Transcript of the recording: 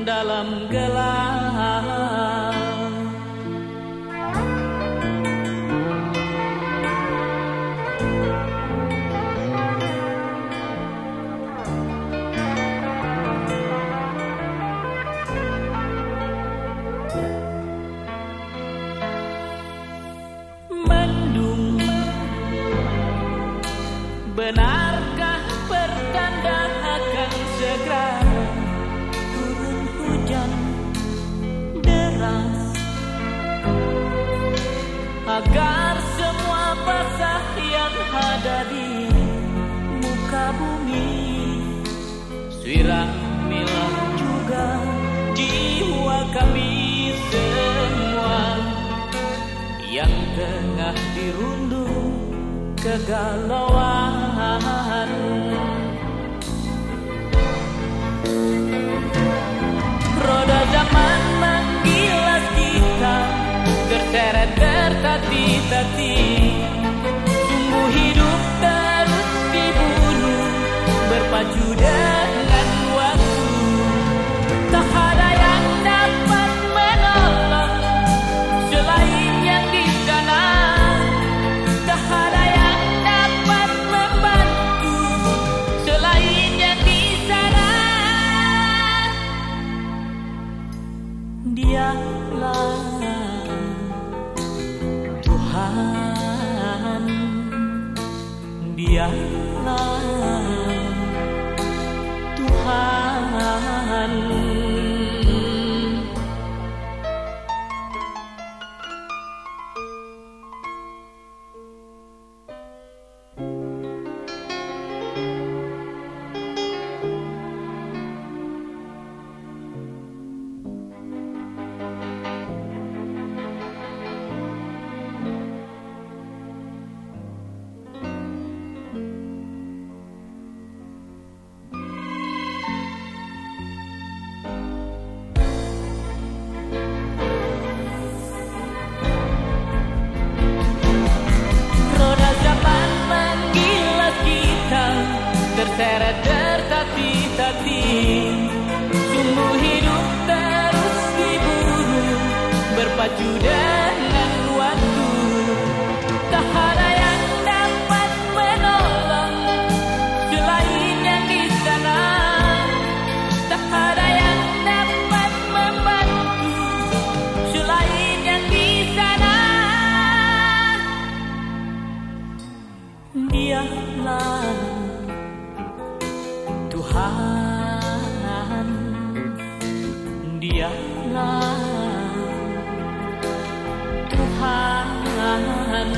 dalam gelap. Mendung Benarkah ada di muka bumi. Siramilah juga jiwa kami semua. Yang tengah dirundung kegalauan 浪漫 Terseret tertati-tati Sungguh hidup terus diburu Berpacu dengan Dialah Tuhan